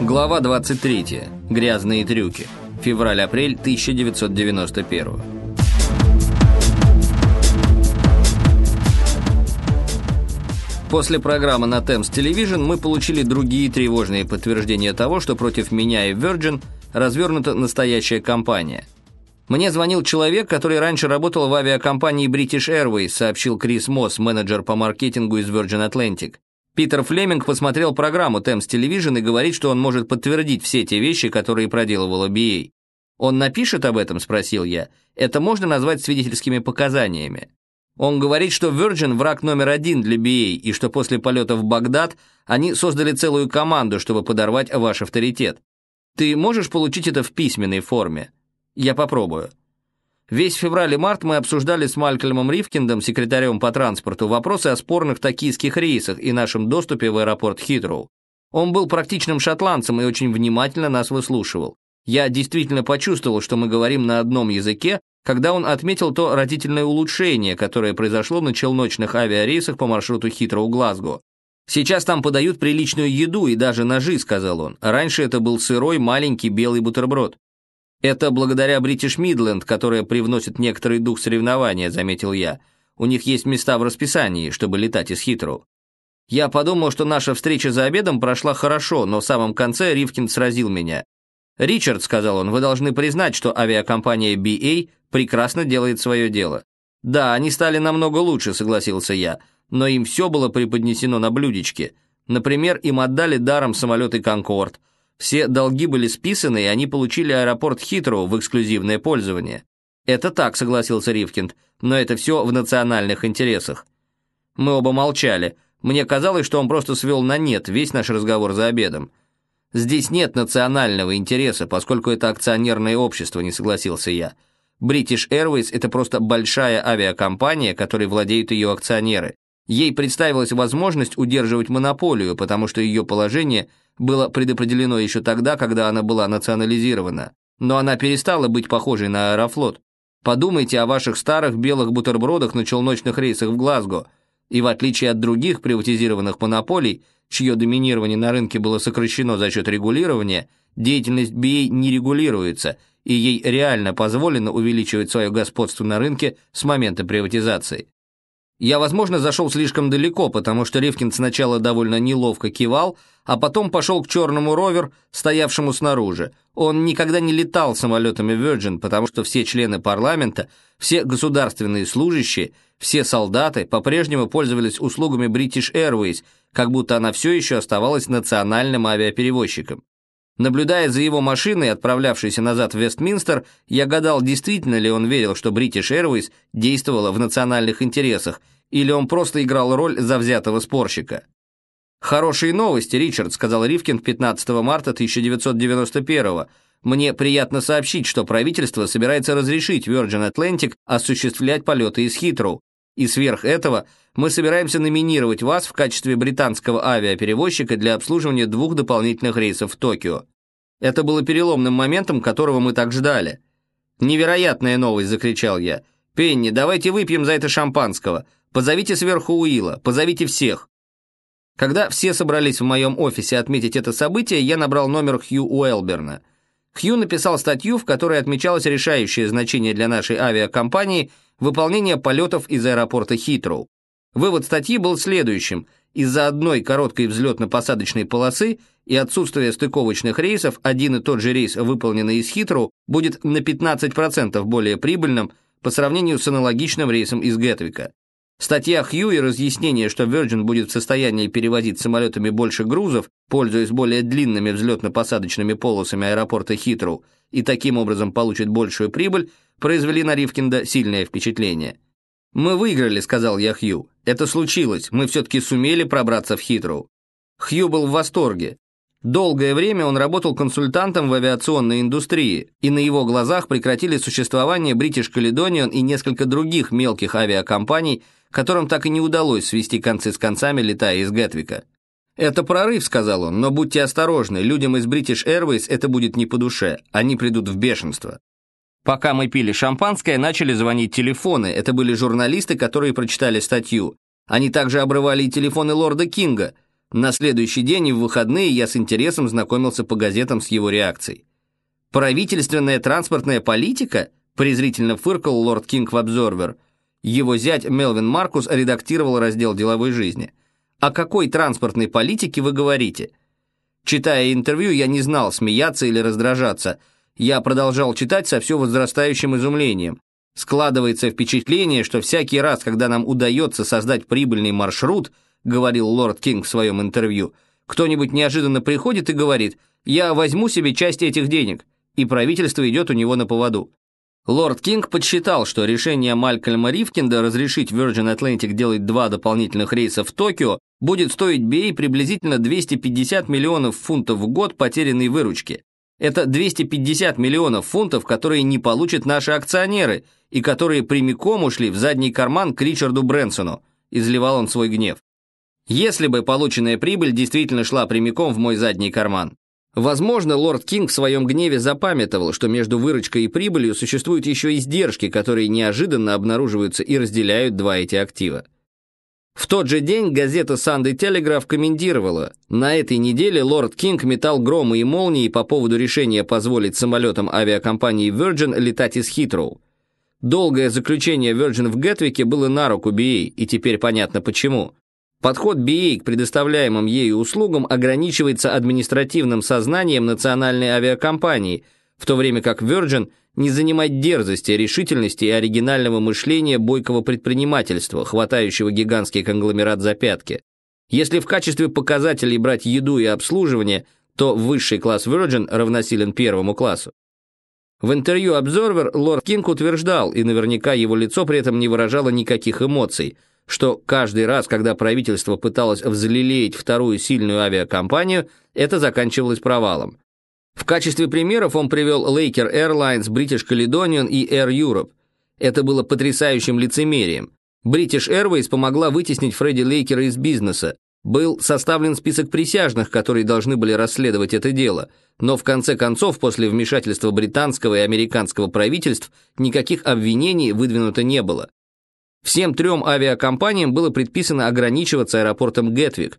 Глава 23. Грязные трюки. Февраль-апрель 1991. После программы на Thames Television мы получили другие тревожные подтверждения того, что против меня и Virgin развернута настоящая кампания. Мне звонил человек, который раньше работал в авиакомпании British Airways, сообщил Крис Мосс, менеджер по маркетингу из Virgin Atlantic. Питер Флеминг посмотрел программу Thames Television и говорит, что он может подтвердить все те вещи, которые проделывала BA. «Он напишет об этом?» – спросил я. «Это можно назвать свидетельскими показаниями». Он говорит, что Virgin – враг номер один для BA, и что после полета в Багдад они создали целую команду, чтобы подорвать ваш авторитет. Ты можешь получить это в письменной форме? Я попробую. Весь февраль и март мы обсуждали с Малькольмом Ривкиндом, секретарем по транспорту, вопросы о спорных токийских рейсах и нашем доступе в аэропорт Хитроу. Он был практичным шотландцем и очень внимательно нас выслушивал. Я действительно почувствовал, что мы говорим на одном языке, когда он отметил то родительное улучшение, которое произошло на челночных авиарейсах по маршруту Хитроу-Глазго. «Сейчас там подают приличную еду и даже ножи», — сказал он. «Раньше это был сырой маленький белый бутерброд». «Это благодаря British Midland, которая привносит некоторый дух соревнования», — заметил я. «У них есть места в расписании, чтобы летать из Хитроу». Я подумал, что наша встреча за обедом прошла хорошо, но в самом конце Ривкин сразил меня. «Ричард», — сказал он, — «вы должны признать, что авиакомпания BA прекрасно делает свое дело». «Да, они стали намного лучше», — согласился я, «но им все было преподнесено на блюдечке. Например, им отдали даром самолеты «Конкорд», все долги были списаны, и они получили аэропорт Хитроу в эксклюзивное пользование. Это так, согласился Ривкинд, но это все в национальных интересах. Мы оба молчали. Мне казалось, что он просто свел на нет весь наш разговор за обедом. Здесь нет национального интереса, поскольку это акционерное общество, не согласился я. British Airways – это просто большая авиакомпания, которой владеют ее акционеры. Ей представилась возможность удерживать монополию, потому что ее положение было предопределено еще тогда, когда она была национализирована. Но она перестала быть похожей на Аэрофлот. Подумайте о ваших старых белых бутербродах на челночных рейсах в Глазго. И в отличие от других приватизированных монополий, чье доминирование на рынке было сокращено за счет регулирования, деятельность BA не регулируется, и ей реально позволено увеличивать свое господство на рынке с момента приватизации. Я, возможно, зашел слишком далеко, потому что Ривкин сначала довольно неловко кивал, а потом пошел к черному ровер, стоявшему снаружи. Он никогда не летал самолетами Virgin, потому что все члены парламента, все государственные служащие, все солдаты по-прежнему пользовались услугами British Airways, как будто она все еще оставалась национальным авиаперевозчиком. Наблюдая за его машиной, отправлявшейся назад в Вестминстер, я гадал, действительно ли он верил, что British Airways действовала в национальных интересах, или он просто играл роль завзятого спорщика. «Хорошие новости, Ричард», — сказал Ривкин 15 марта 1991 «Мне приятно сообщить, что правительство собирается разрешить Virgin Atlantic осуществлять полеты из Хитроу, и сверх этого мы собираемся номинировать вас в качестве британского авиаперевозчика для обслуживания двух дополнительных рейсов в Токио. Это было переломным моментом, которого мы так ждали. «Невероятная новость!» – закричал я. «Пенни, давайте выпьем за это шампанского. Позовите сверху Уилла, позовите всех». Когда все собрались в моем офисе отметить это событие, я набрал номер Хью Уэлберна. Хью написал статью, в которой отмечалось решающее значение для нашей авиакомпании – выполнение полетов из аэропорта Хитроу. Вывод статьи был следующим. Из-за одной короткой взлетно-посадочной полосы и отсутствия стыковочных рейсов один и тот же рейс, выполненный из Хитроу, будет на 15% более прибыльным по сравнению с аналогичным рейсом из Гетвика. Статья Хью и разъяснение, что Virgin будет в состоянии перевозить самолетами больше грузов, пользуясь более длинными взлетно-посадочными полосами аэропорта Хитроу, и таким образом получит большую прибыль, произвели на Ривкинда сильное впечатление. «Мы выиграли», — сказал я Хью. «Это случилось, мы все-таки сумели пробраться в Хитроу». Хью был в восторге. Долгое время он работал консультантом в авиационной индустрии, и на его глазах прекратили существование British Caledonian и несколько других мелких авиакомпаний, которым так и не удалось свести концы с концами, летая из Гетвика. «Это прорыв», — сказал он, — «но будьте осторожны, людям из British Airways это будет не по душе, они придут в бешенство». Пока мы пили шампанское, начали звонить телефоны. Это были журналисты, которые прочитали статью. Они также обрывали и телефоны лорда Кинга. На следующий день и в выходные я с интересом знакомился по газетам с его реакцией. «Правительственная транспортная политика?» презрительно фыркал лорд Кинг в «Обзорвер». Его зять Мелвин Маркус редактировал раздел деловой жизни. «О какой транспортной политике вы говорите?» Читая интервью, я не знал, смеяться или раздражаться. Я продолжал читать со все возрастающим изумлением. Складывается впечатление, что всякий раз, когда нам удается создать прибыльный маршрут, говорил лорд Кинг в своем интервью, кто-нибудь неожиданно приходит и говорит «Я возьму себе часть этих денег», и правительство идет у него на поводу. Лорд Кинг подсчитал, что решение Малькольма Ривкинда разрешить Virgin Atlantic делать два дополнительных рейса в Токио будет стоить BA приблизительно 250 миллионов фунтов в год потерянной выручки. Это 250 миллионов фунтов, которые не получат наши акционеры и которые прямиком ушли в задний карман к Ричарду Брэнсону, изливал он свой гнев. Если бы полученная прибыль действительно шла прямиком в мой задний карман, Возможно, лорд Кинг в своем гневе запамятовал, что между выручкой и прибылью существуют еще издержки, которые неожиданно обнаруживаются и разделяют два эти актива. В тот же день газета Sunday Telegraph комментировала, на этой неделе лорд Кинг метал громы и молнии по поводу решения позволить самолетам авиакомпании Virgin летать из Хитроу. Долгое заключение Virgin в Гетвике было на руку BA, и теперь понятно почему. Подход BA к предоставляемым ею услугам ограничивается административным сознанием национальной авиакомпании, в то время как Virgin не занимает дерзости, решительности и оригинального мышления бойкого предпринимательства, хватающего гигантский конгломерат за пятки. Если в качестве показателей брать еду и обслуживание, то высший класс Virgin равносилен первому классу. В интервью Observer лорд Кинг утверждал, и наверняка его лицо при этом не выражало никаких эмоций – что каждый раз, когда правительство пыталось взлелеять вторую сильную авиакомпанию, это заканчивалось провалом. В качестве примеров он привел Laker Airlines, British Caledonian и Air Europe. Это было потрясающим лицемерием. British Airways помогла вытеснить Фредди Лейкера из бизнеса. Был составлен список присяжных, которые должны были расследовать это дело, но в конце концов, после вмешательства британского и американского правительств, никаких обвинений выдвинуто не было. Всем трем авиакомпаниям было предписано ограничиваться аэропортом Гетвик.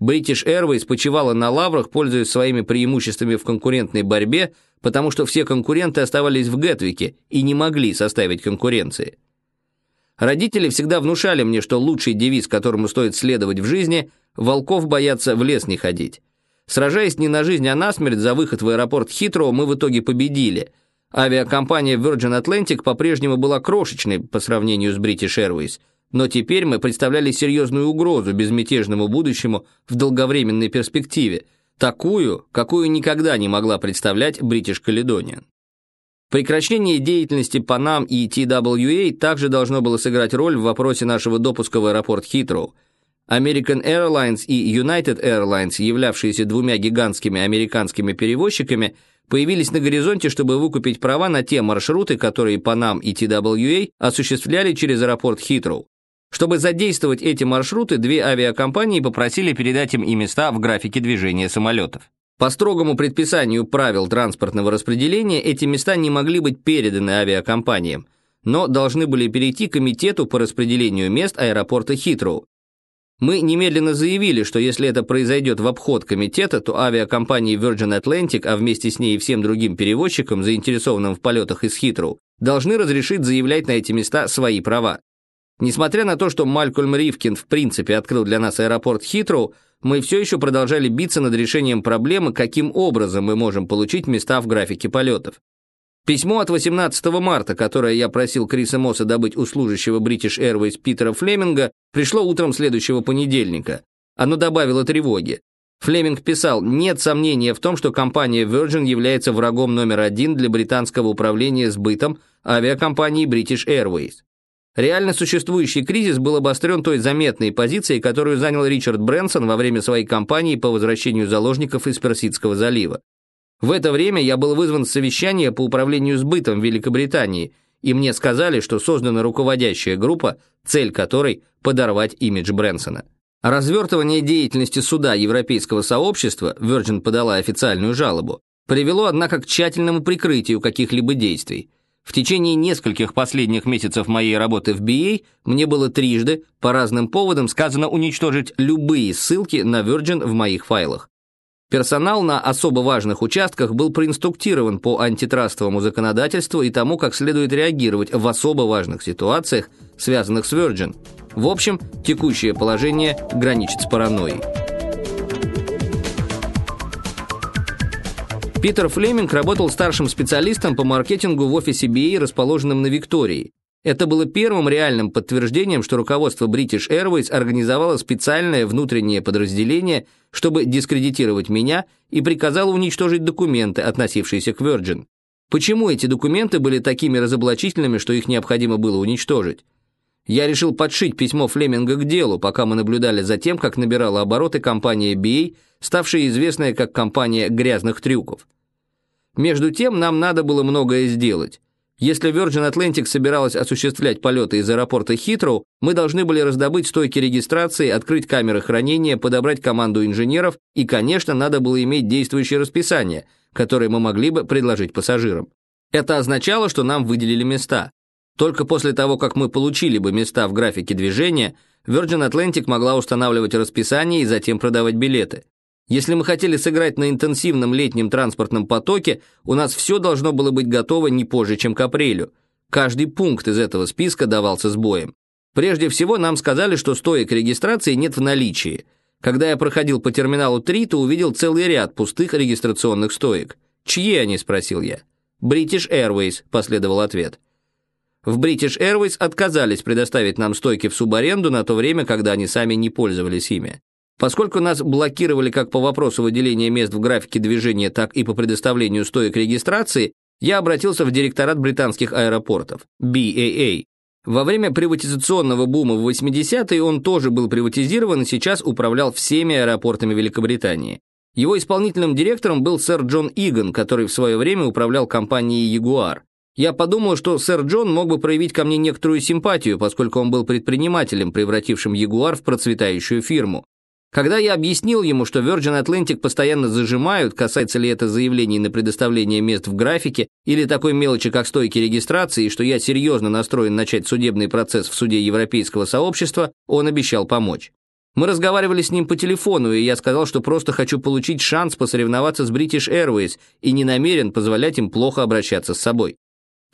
British Airways почивала на лаврах, пользуясь своими преимуществами в конкурентной борьбе, потому что все конкуренты оставались в Гетвике и не могли составить конкуренции. Родители всегда внушали мне, что лучший девиз, которому стоит следовать в жизни – волков боятся в лес не ходить. Сражаясь не на жизнь, а на смерть за выход в аэропорт Хитроу, мы в итоге победили – Авиакомпания Virgin Atlantic по-прежнему была крошечной по сравнению с British Airways, но теперь мы представляли серьезную угрозу безмятежному будущему в долговременной перспективе, такую, какую никогда не могла представлять British Caledonian. Прекращение деятельности Panam и TWA также должно было сыграть роль в вопросе нашего допуска в аэропорт Хитроу. American Airlines и United Airlines, являвшиеся двумя гигантскими американскими перевозчиками, появились на горизонте, чтобы выкупить права на те маршруты, которые Panam и TWA осуществляли через аэропорт Хитроу. Чтобы задействовать эти маршруты, две авиакомпании попросили передать им и места в графике движения самолетов. По строгому предписанию правил транспортного распределения эти места не могли быть переданы авиакомпаниям, но должны были перейти комитету по распределению мест аэропорта Хитроу, мы немедленно заявили, что если это произойдет в обход комитета, то авиакомпании Virgin Atlantic, а вместе с ней и всем другим перевозчикам, заинтересованным в полетах из Хитроу, должны разрешить заявлять на эти места свои права. Несмотря на то, что Малькольм Ривкин в принципе открыл для нас аэропорт Хитроу, мы все еще продолжали биться над решением проблемы, каким образом мы можем получить места в графике полетов. Письмо от 18 марта, которое я просил Криса Мосса добыть у служащего British Airways Питера Флеминга, пришло утром следующего понедельника. Оно добавило тревоги. Флеминг писал, нет сомнения в том, что компания Virgin является врагом номер один для британского управления сбытом авиакомпании British Airways. Реально существующий кризис был обострен той заметной позицией, которую занял Ричард Брэнсон во время своей кампании по возвращению заложников из Персидского залива. В это время я был вызван в совещание по управлению сбытом в Великобритании, и мне сказали, что создана руководящая группа, цель которой – подорвать имидж Брэнсона. Развертывание деятельности суда Европейского сообщества, Virgin подала официальную жалобу, привело, однако, к тщательному прикрытию каких-либо действий. В течение нескольких последних месяцев моей работы в BA мне было трижды, по разным поводам, сказано уничтожить любые ссылки на Virgin в моих файлах. Персонал на особо важных участках был проинструктирован по антитрастовому законодательству и тому, как следует реагировать в особо важных ситуациях, связанных с Virgin. В общем, текущее положение граничит с паранойей. Питер Флеминг работал старшим специалистом по маркетингу в офисе BA, расположенном на Виктории. Это было первым реальным подтверждением, что руководство British Airways организовало специальное внутреннее подразделение, чтобы дискредитировать меня, и приказало уничтожить документы, относившиеся к Virgin. Почему эти документы были такими разоблачительными, что их необходимо было уничтожить? Я решил подшить письмо Флеминга к делу, пока мы наблюдали за тем, как набирала обороты компания BA, ставшая известная как компания грязных трюков. Между тем, нам надо было многое сделать. Если Virgin Atlantic собиралась осуществлять полеты из аэропорта Хитроу, мы должны были раздобыть стойки регистрации, открыть камеры хранения, подобрать команду инженеров и, конечно, надо было иметь действующее расписание, которое мы могли бы предложить пассажирам. Это означало, что нам выделили места. Только после того, как мы получили бы места в графике движения, Virgin Atlantic могла устанавливать расписание и затем продавать билеты. Если мы хотели сыграть на интенсивном летнем транспортном потоке, у нас все должно было быть готово не позже, чем к апрелю. Каждый пункт из этого списка давался с боем. Прежде всего, нам сказали, что стоек регистрации нет в наличии. Когда я проходил по терминалу 3, то увидел целый ряд пустых регистрационных стоек. «Чьи они?» – спросил я. «British Airways», – последовал ответ. В British Airways отказались предоставить нам стойки в субаренду на то время, когда они сами не пользовались ими. Поскольку нас блокировали как по вопросу выделения мест в графике движения, так и по предоставлению стоек регистрации, я обратился в директорат британских аэропортов, BAA. Во время приватизационного бума в 80-е он тоже был приватизирован и сейчас управлял всеми аэропортами Великобритании. Его исполнительным директором был сэр Джон Иган, который в свое время управлял компанией Jaguar. Я подумал, что сэр Джон мог бы проявить ко мне некоторую симпатию, поскольку он был предпринимателем, превратившим Jaguar в процветающую фирму. Когда я объяснил ему, что Virgin Atlantic постоянно зажимают, касается ли это заявлений на предоставление мест в графике или такой мелочи, как стойки регистрации, что я серьезно настроен начать судебный процесс в суде Европейского сообщества, он обещал помочь. Мы разговаривали с ним по телефону, и я сказал, что просто хочу получить шанс посоревноваться с British Airways и не намерен позволять им плохо обращаться с собой.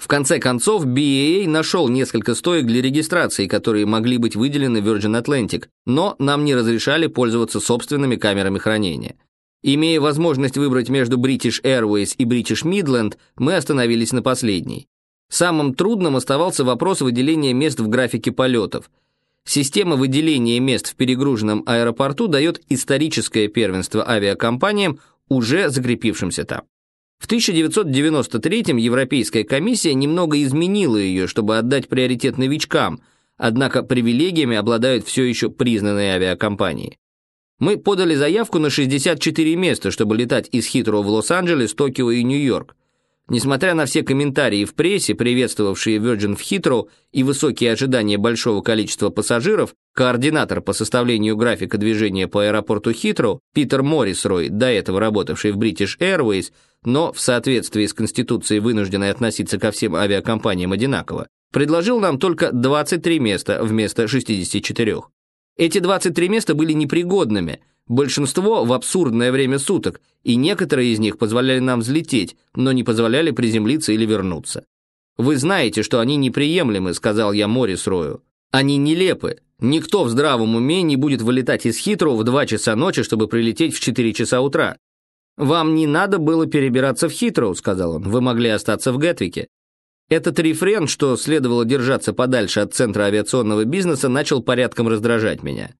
В конце концов, BAA нашел несколько стоек для регистрации, которые могли быть выделены Virgin Atlantic, но нам не разрешали пользоваться собственными камерами хранения. Имея возможность выбрать между British Airways и British Midland, мы остановились на последней. Самым трудным оставался вопрос выделения мест в графике полетов. Система выделения мест в перегруженном аэропорту дает историческое первенство авиакомпаниям, уже закрепившимся там. В 1993-м Европейская комиссия немного изменила ее, чтобы отдать приоритет новичкам, однако привилегиями обладают все еще признанные авиакомпании. Мы подали заявку на 64 места, чтобы летать из Хитро в Лос-Анджелес, Токио и Нью-Йорк. Несмотря на все комментарии в прессе, приветствовавшие Virgin в Хитроу и высокие ожидания большого количества пассажиров, координатор по составлению графика движения по аэропорту Хитроу Питер Моррисрой, до этого работавший в British Airways, но в соответствии с Конституцией вынужденный относиться ко всем авиакомпаниям одинаково, предложил нам только 23 места вместо 64. Эти 23 места были непригодными – Большинство в абсурдное время суток, и некоторые из них позволяли нам взлететь, но не позволяли приземлиться или вернуться. «Вы знаете, что они неприемлемы», — сказал я Морис Рою. «Они нелепы. Никто в здравом уме не будет вылетать из Хитроу в 2 часа ночи, чтобы прилететь в 4 часа утра». «Вам не надо было перебираться в Хитроу», — сказал он. «Вы могли остаться в Гетвике». Этот рефрен, что следовало держаться подальше от центра авиационного бизнеса, начал порядком раздражать меня.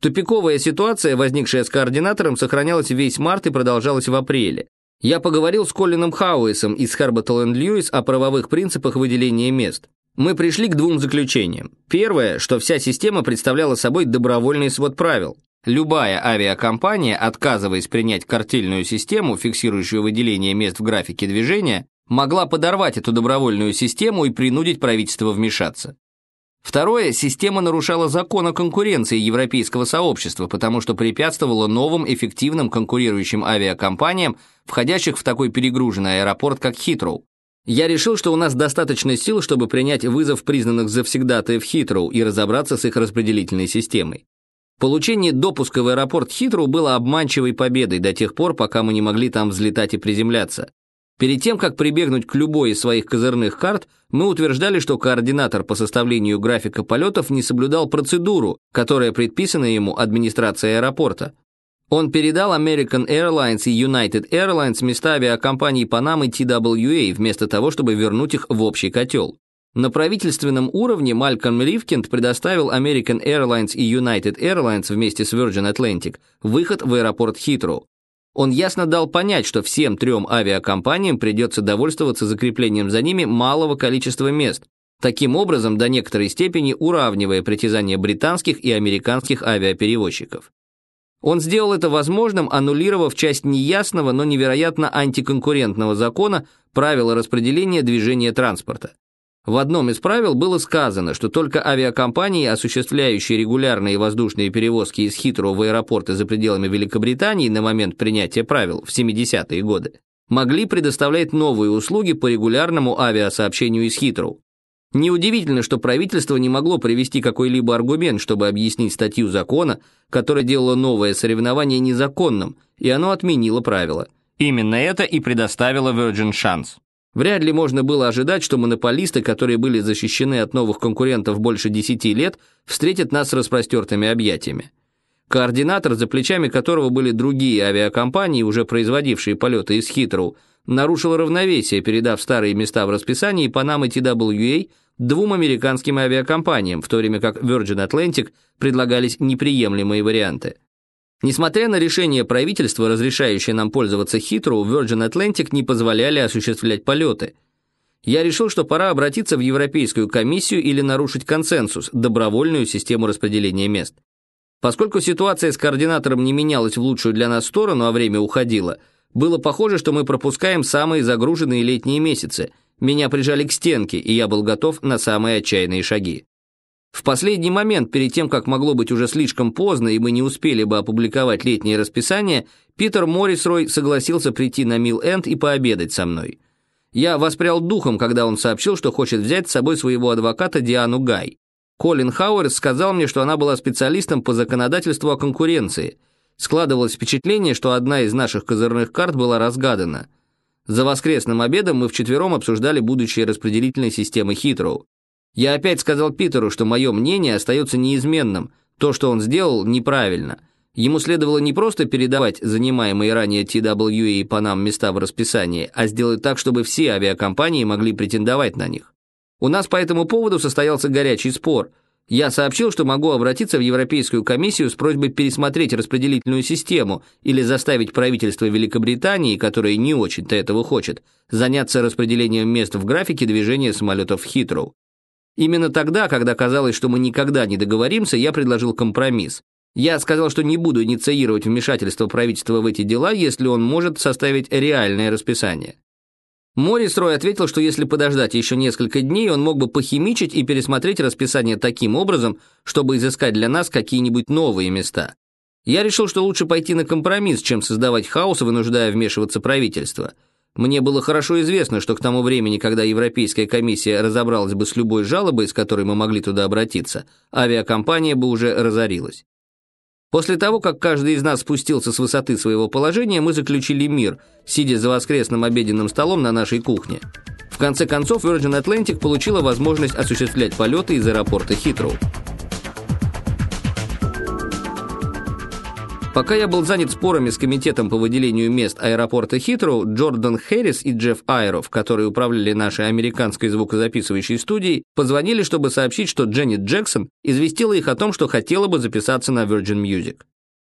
Тупиковая ситуация, возникшая с координатором, сохранялась весь март и продолжалась в апреле. Я поговорил с Колином Хауэсом из Харботтл Льюис о правовых принципах выделения мест. Мы пришли к двум заключениям. Первое, что вся система представляла собой добровольный свод правил. Любая авиакомпания, отказываясь принять картельную систему, фиксирующую выделение мест в графике движения, могла подорвать эту добровольную систему и принудить правительство вмешаться. Второе, система нарушала закон о конкуренции европейского сообщества, потому что препятствовала новым эффективным конкурирующим авиакомпаниям, входящих в такой перегруженный аэропорт, как Хитроу. Я решил, что у нас достаточно сил, чтобы принять вызов признанных завсегдатаев Хитроу и разобраться с их распределительной системой. Получение допуска в аэропорт Хитроу было обманчивой победой до тех пор, пока мы не могли там взлетать и приземляться. Перед тем, как прибегнуть к любой из своих козырных карт, мы утверждали, что координатор по составлению графика полетов не соблюдал процедуру, которая предписана ему администрацией аэропорта. Он передал American Airlines и United Airlines места авиакомпаний и TWA вместо того, чтобы вернуть их в общий котел. На правительственном уровне Малькольм Ривкинд предоставил American Airlines и United Airlines вместе с Virgin Atlantic выход в аэропорт Хитроу. Он ясно дал понять, что всем трем авиакомпаниям придется довольствоваться закреплением за ними малого количества мест, таким образом до некоторой степени уравнивая притязания британских и американских авиаперевозчиков. Он сделал это возможным, аннулировав часть неясного, но невероятно антиконкурентного закона правила распределения движения транспорта. В одном из правил было сказано, что только авиакомпании, осуществляющие регулярные воздушные перевозки из Хитроу в аэропорты за пределами Великобритании на момент принятия правил в 70-е годы, могли предоставлять новые услуги по регулярному авиасообщению из Хитроу. Неудивительно, что правительство не могло привести какой-либо аргумент, чтобы объяснить статью закона, которая делала новое соревнование незаконным, и оно отменило правила. Именно это и предоставило Virgin шанс. Вряд ли можно было ожидать, что монополисты, которые были защищены от новых конкурентов больше 10 лет, встретят нас с распростертыми объятиями. Координатор, за плечами которого были другие авиакомпании, уже производившие полеты из Хитроу, нарушил равновесие, передав старые места в расписании Panam и TWA двум американским авиакомпаниям, в то время как Virgin Atlantic предлагались неприемлемые варианты. Несмотря на решение правительства, разрешающее нам пользоваться Хитроу, Virgin Atlantic не позволяли осуществлять полеты. Я решил, что пора обратиться в Европейскую комиссию или нарушить консенсус, добровольную систему распределения мест. Поскольку ситуация с координатором не менялась в лучшую для нас сторону, а время уходило, было похоже, что мы пропускаем самые загруженные летние месяцы. Меня прижали к стенке, и я был готов на самые отчаянные шаги. В последний момент, перед тем, как могло быть уже слишком поздно, и мы не успели бы опубликовать летнее расписание, Питер Моррисрой согласился прийти на Милл-Энд и пообедать со мной. Я воспрял духом, когда он сообщил, что хочет взять с собой своего адвоката Диану Гай. Колин Хауэрс сказал мне, что она была специалистом по законодательству о конкуренции. Складывалось впечатление, что одна из наших козырных карт была разгадана. За воскресным обедом мы вчетвером обсуждали будущее распределительной системы Хитроу. Я опять сказал Питеру, что мое мнение остается неизменным. То, что он сделал, неправильно. Ему следовало не просто передавать занимаемые ранее TWA и Panam места в расписании, а сделать так, чтобы все авиакомпании могли претендовать на них. У нас по этому поводу состоялся горячий спор. Я сообщил, что могу обратиться в Европейскую комиссию с просьбой пересмотреть распределительную систему или заставить правительство Великобритании, которое не очень-то этого хочет, заняться распределением мест в графике движения самолетов в Хитроу. Именно тогда, когда казалось, что мы никогда не договоримся, я предложил компромисс. Я сказал, что не буду инициировать вмешательство правительства в эти дела, если он может составить реальное расписание. Морис Рой ответил, что если подождать еще несколько дней, он мог бы похимичить и пересмотреть расписание таким образом, чтобы изыскать для нас какие-нибудь новые места. Я решил, что лучше пойти на компромисс, чем создавать хаос, вынуждая вмешиваться правительство. Мне было хорошо известно, что к тому времени, когда Европейская комиссия разобралась бы с любой жалобой, с которой мы могли туда обратиться, авиакомпания бы уже разорилась. После того, как каждый из нас спустился с высоты своего положения, мы заключили мир, сидя за воскресным обеденным столом на нашей кухне. В конце концов, Virgin Atlantic получила возможность осуществлять полеты из аэропорта Хитроу. Пока я был занят спорами с комитетом по выделению мест аэропорта Хитроу, Джордан Хэррис и Джефф Айров, которые управляли нашей американской звукозаписывающей студией, позвонили, чтобы сообщить, что Дженнет Джексон известила их о том, что хотела бы записаться на Virgin Music.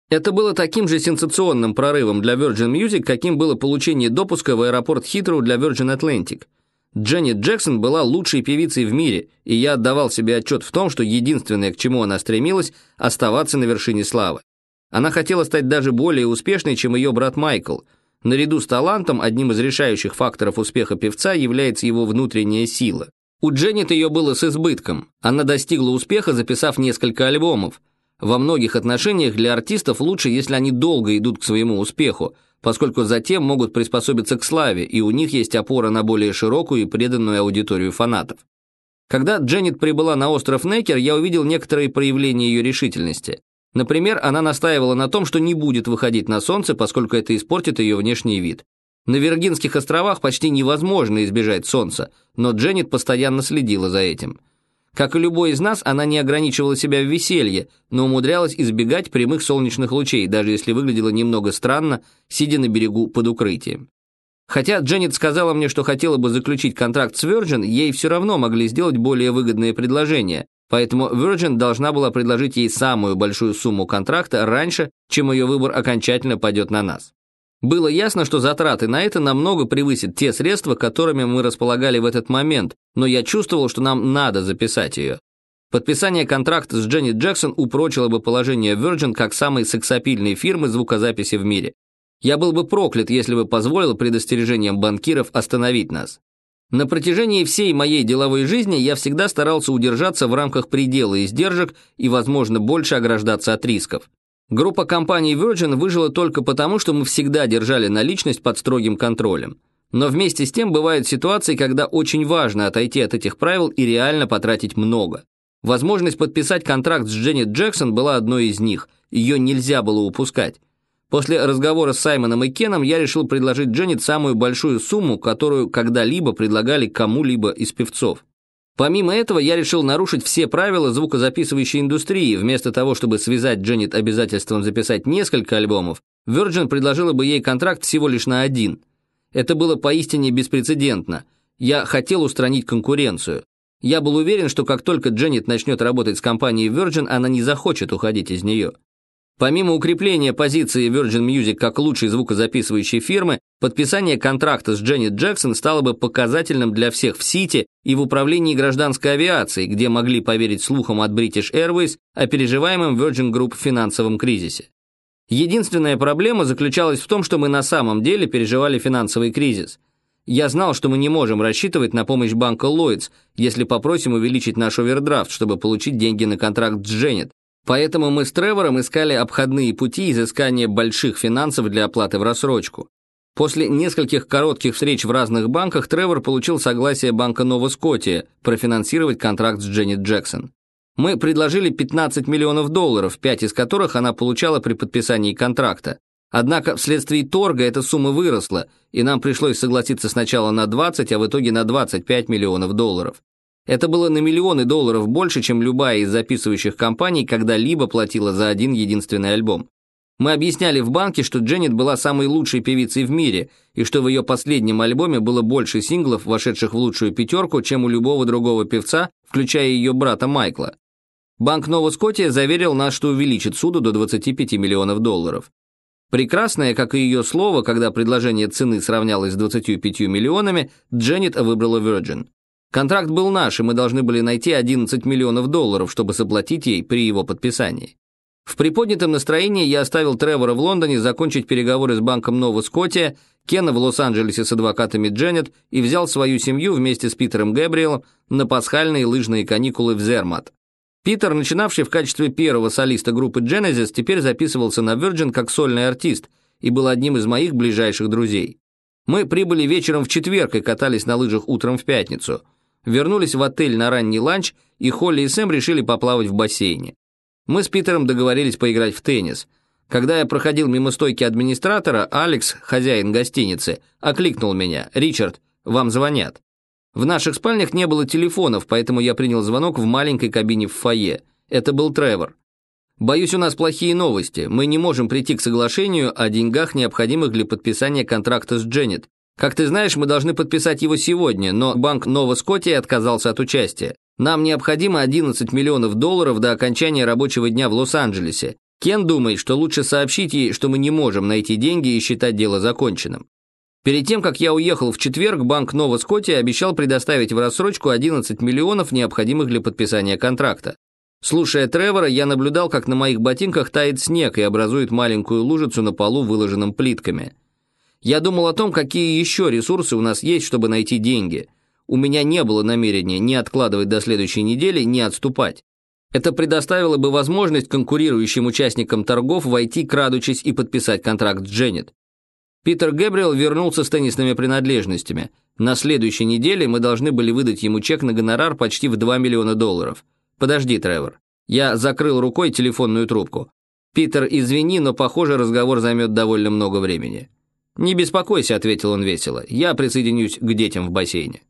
Это было таким же сенсационным прорывом для Virgin Music, каким было получение допуска в аэропорт Хитроу для Virgin Atlantic. Дженнет Джексон была лучшей певицей в мире, и я отдавал себе отчет в том, что единственное, к чему она стремилась, оставаться на вершине славы. Она хотела стать даже более успешной, чем ее брат Майкл. Наряду с талантом, одним из решающих факторов успеха певца является его внутренняя сила. У Дженнет ее было с избытком. Она достигла успеха, записав несколько альбомов. Во многих отношениях для артистов лучше, если они долго идут к своему успеху, поскольку затем могут приспособиться к славе, и у них есть опора на более широкую и преданную аудиторию фанатов. Когда Дженнет прибыла на остров Некер, я увидел некоторые проявления ее решительности. Например, она настаивала на том, что не будет выходить на солнце, поскольку это испортит ее внешний вид. На Виргинских островах почти невозможно избежать солнца, но Дженнет постоянно следила за этим. Как и любой из нас, она не ограничивала себя в веселье, но умудрялась избегать прямых солнечных лучей, даже если выглядела немного странно, сидя на берегу под укрытием. Хотя Дженнет сказала мне, что хотела бы заключить контракт с Virgin, ей все равно могли сделать более выгодные предложения, поэтому Virgin должна была предложить ей самую большую сумму контракта раньше, чем ее выбор окончательно пойдет на нас. Было ясно, что затраты на это намного превысят те средства, которыми мы располагали в этот момент, но я чувствовал, что нам надо записать ее. Подписание контракта с Дженни Джексон упрочило бы положение Virgin как самой сексапильной фирмы звукозаписи в мире. Я был бы проклят, если бы позволил предостережениям банкиров остановить нас. На протяжении всей моей деловой жизни я всегда старался удержаться в рамках предела издержек и, возможно, больше ограждаться от рисков. Группа компаний Virgin выжила только потому, что мы всегда держали наличность под строгим контролем. Но вместе с тем бывают ситуации, когда очень важно отойти от этих правил и реально потратить много. Возможность подписать контракт с Дженнет Джексон была одной из них, ее нельзя было упускать. После разговора с Саймоном и Кеном я решил предложить Дженнет самую большую сумму, которую когда-либо предлагали кому-либо из певцов. Помимо этого, я решил нарушить все правила звукозаписывающей индустрии. Вместо того, чтобы связать Дженнет обязательством записать несколько альбомов, Virgin предложила бы ей контракт всего лишь на один. Это было поистине беспрецедентно. Я хотел устранить конкуренцию. Я был уверен, что как только Дженнет начнет работать с компанией Virgin, она не захочет уходить из нее. Помимо укрепления позиции Virgin Music как лучшей звукозаписывающей фирмы, подписание контракта с Дженнет Джексон стало бы показательным для всех в Сити и в управлении гражданской авиацией, где могли поверить слухам от British Airways о переживаемом Virgin Group финансовом кризисе. Единственная проблема заключалась в том, что мы на самом деле переживали финансовый кризис. Я знал, что мы не можем рассчитывать на помощь банка Lloyds, если попросим увеличить наш овердрафт, чтобы получить деньги на контракт с Дженнет, Поэтому мы с Тревором искали обходные пути изыскания больших финансов для оплаты в рассрочку. После нескольких коротких встреч в разных банках Тревор получил согласие банка Нова Скотия профинансировать контракт с Дженнет Джексон. Мы предложили 15 миллионов долларов, 5 из которых она получала при подписании контракта. Однако вследствие торга эта сумма выросла, и нам пришлось согласиться сначала на 20, а в итоге на 25 миллионов долларов. Это было на миллионы долларов больше, чем любая из записывающих компаний когда-либо платила за один единственный альбом. Мы объясняли в банке, что Дженнет была самой лучшей певицей в мире, и что в ее последнем альбоме было больше синглов, вошедших в лучшую пятерку, чем у любого другого певца, включая ее брата Майкла. Банк Нова Скотия заверил нас, что увеличит суду до 25 миллионов долларов. Прекрасное, как и ее слово, когда предложение цены сравнялось с 25 миллионами, Дженнет выбрала Virgin. Контракт был наш, и мы должны были найти 11 миллионов долларов, чтобы заплатить ей при его подписании. В приподнятом настроении я оставил Тревора в Лондоне закончить переговоры с банком Нова Скотия, Кена в Лос-Анджелесе с адвокатами Дженнет и взял свою семью вместе с Питером Гэбриэлом на пасхальные лыжные каникулы в Зермат. Питер, начинавший в качестве первого солиста группы Genesis, теперь записывался на Virgin как сольный артист и был одним из моих ближайших друзей. Мы прибыли вечером в четверг и катались на лыжах утром в пятницу – вернулись в отель на ранний ланч, и Холли и Сэм решили поплавать в бассейне. Мы с Питером договорились поиграть в теннис. Когда я проходил мимо стойки администратора, Алекс, хозяин гостиницы, окликнул меня. «Ричард, вам звонят». В наших спальнях не было телефонов, поэтому я принял звонок в маленькой кабине в фойе. Это был Тревор. «Боюсь, у нас плохие новости. Мы не можем прийти к соглашению о деньгах, необходимых для подписания контракта с Дженнет. Как ты знаешь, мы должны подписать его сегодня, но банк Нова Скотия отказался от участия. Нам необходимо 11 миллионов долларов до окончания рабочего дня в Лос-Анджелесе. Кен думает, что лучше сообщить ей, что мы не можем найти деньги и считать дело законченным. Перед тем, как я уехал в четверг, банк Нова Скотия обещал предоставить в рассрочку 11 миллионов, необходимых для подписания контракта. Слушая Тревора, я наблюдал, как на моих ботинках тает снег и образует маленькую лужицу на полу, выложенном плитками. Я думал о том, какие еще ресурсы у нас есть, чтобы найти деньги. У меня не было намерения ни откладывать до следующей недели, ни отступать. Это предоставило бы возможность конкурирующим участникам торгов войти, крадучись, и подписать контракт с Дженнет. Питер Гэбриэл вернулся с теннисными принадлежностями. На следующей неделе мы должны были выдать ему чек на гонорар почти в 2 миллиона долларов. Подожди, Тревор. Я закрыл рукой телефонную трубку. «Питер, извини, но, похоже, разговор займет довольно много времени». «Не беспокойся», — ответил он весело. «Я присоединюсь к детям в бассейне».